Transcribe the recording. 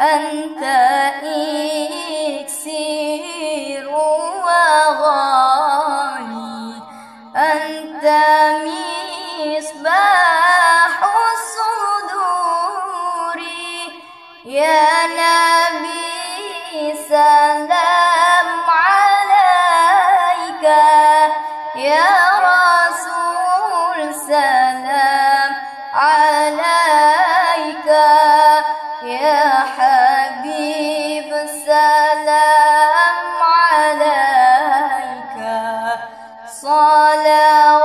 أنت إكسير وغالي أنت مصباح الصدور. يا نبي سلام عليك. يا رسول سلام حبيب السلام عليك. صلوات